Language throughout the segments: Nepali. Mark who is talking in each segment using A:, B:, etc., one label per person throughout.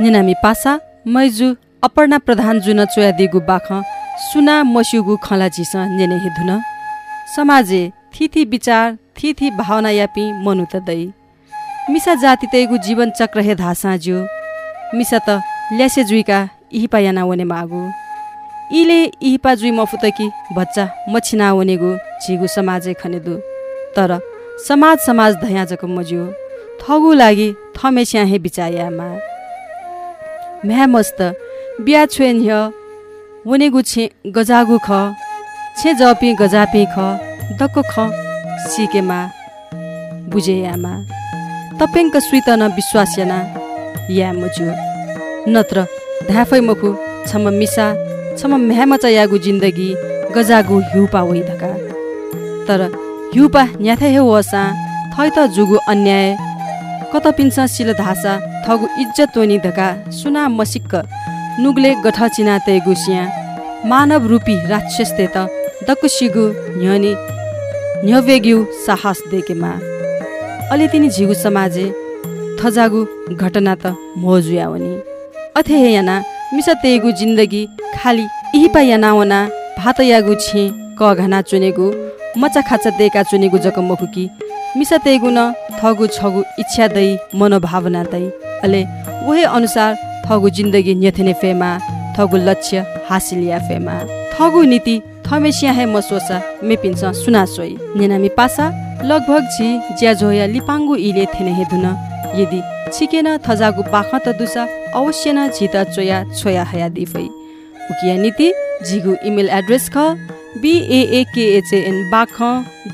A: निनामी पासा मैजु अपर्णा प्रधान जुन चोया दिगु बाख सुना मस्युगु खला झिस नेने हेधुन। समाजे थिथि विचार थिथि भावना यापी मनु त दै मिसा जाति तैगु जीवन चक्र हे धासा ज्यो। मिसा त ल्यासे जुइका इहिपा याना वने मागु। इले इहिपा जुइ मफुतकी बच्चा मछिना वनेगु झिगु समाजै खनेदु। तर समाज समाज धया जक मज्यो। थगु लागि थमेस्या हे बिचायामा म्या मस्त बिया छुएन ह्य। वनेगु छे गजागु ख। छे जपी गजापी ख। दक्को ख। सिकेमा। बुझेयामा तपेङ्क सुइतन विश्वास्यना या मुजु नत्र ढाफै मखु। छम मिसा। छम म्यामचा यागु जिन्दगी। गजागु हिउपा वही धका तर हिउपा न्याथे हे वसा थै त जुगु अन्याय। कत पिन्छ सिल धासा। थगु इज्जत वनि धका सुना मसिक्क नुगले गठ चिना ते गुसिया। मानव रूपी राक्षस ते त दक्कु सिगु न्यनी न्यवेग्यु साहस देकेमा अलि तिनी झिगु समाजे थजागु घटना त मोजुया वनी। अथे याना मिसा तेगु जिन्दगी खाली इहिपा यानावना भात यागु छि क घना चुनेगु मचा खाचा देका चुनेगु जक मखुकी मिसा तेगु न थगु छगु इच्छा दै मनोभावना दै अले वहे अनुसार थगु जिन्दगी न्यथेने फेमा थगु लक्ष्य हासिलिया फेमा। थगु नीति थमेसिया हे मसोसा मेपिन्छ सुना सोई नेनामी पासा लगभग छि ज्या जोया लिपाङ्गु इले थेने हेदुन यदि छिकेन थजागु पाख त दुसा अवश्य न झित चोया छोया हया दिफै। उकिया नीति झिगु इमेल एड्रेस ख बिएएकेएचएन बाख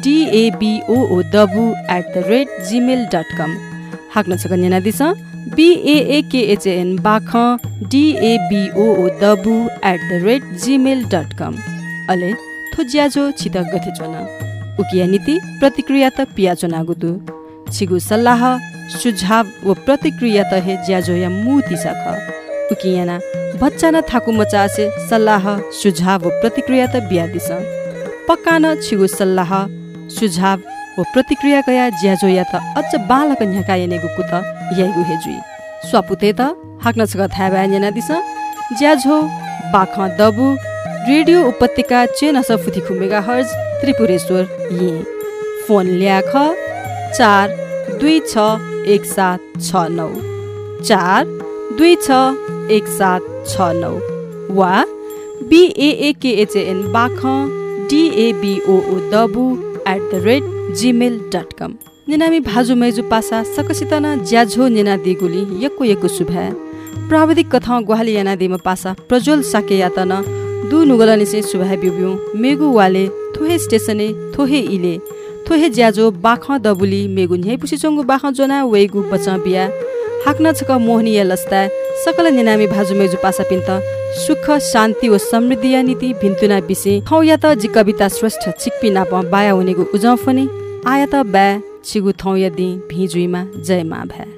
A: डिएबिओओ डबु at the rate Gmail dot com हाक्न छ कन्या दिस बिएएकेएचएन बाख डिएबिओओ डबु at the rate Gmail dot com अले थो ज्याजो छित गथे चोन। उकिया नीति प्रतिक्रिया त पिया चोनागुदु छिगु सल्लाह सुझाव व प्रतिक्रिया त हे ज्याजो या मुति सख उकियाना बच्चा न थाकु मचासे सल्लाह सुझाव व प्रतिक्रिया त बिया दिस। पक्का न छिगु सल्लाह सुझाव व प्रतिक्रिया कया ज्याजो या त अझ बालक न्याका यनेगु कुत याइगु हेजुई स्वापुते त हाक्न छग थाबा नेना दिस ज्याझो बाख दबु रेडियो उपत्यका चेन सफुथि खुमेगा हर्ज त्रिपुरेश्वर यी। फोन ल्याख चार दुई छ एक सात छ नौ। चार दुई छ एक सात छ नौ। वा बिएएकेएचएन बाख डिएबिओओ दबु at the rate Gmail dot com निनामी भाजु मैजु पासा सकसित न ज्याझो निना दिगुली यक्को यक्को सुभा प्राविधिक कथा ग्वाली याना दिम पासा प्रज्वल साके यातन दु नुगल निसे सुभा बिब्यु मेगु वाले थोहे स्टेसने थोहे इले। थोहे ज्याजो बाख दबुली मेगु न्याइ पुसी चंगु बाख जोना वेगु बचा बिया हाक्न छक मोहनीय लस्ता सकल निनामी भाजु मेजु पासा पिन्त सुख शान्ति व समृद्धि नीति भिन्तुना बिसे खौ या त जि कविता श्रेष्ठ चिकपी नाप बाया हुनेको उजाउ फनी आया त बा छिगु थौ यदि भिजुइमा जय मा भ्या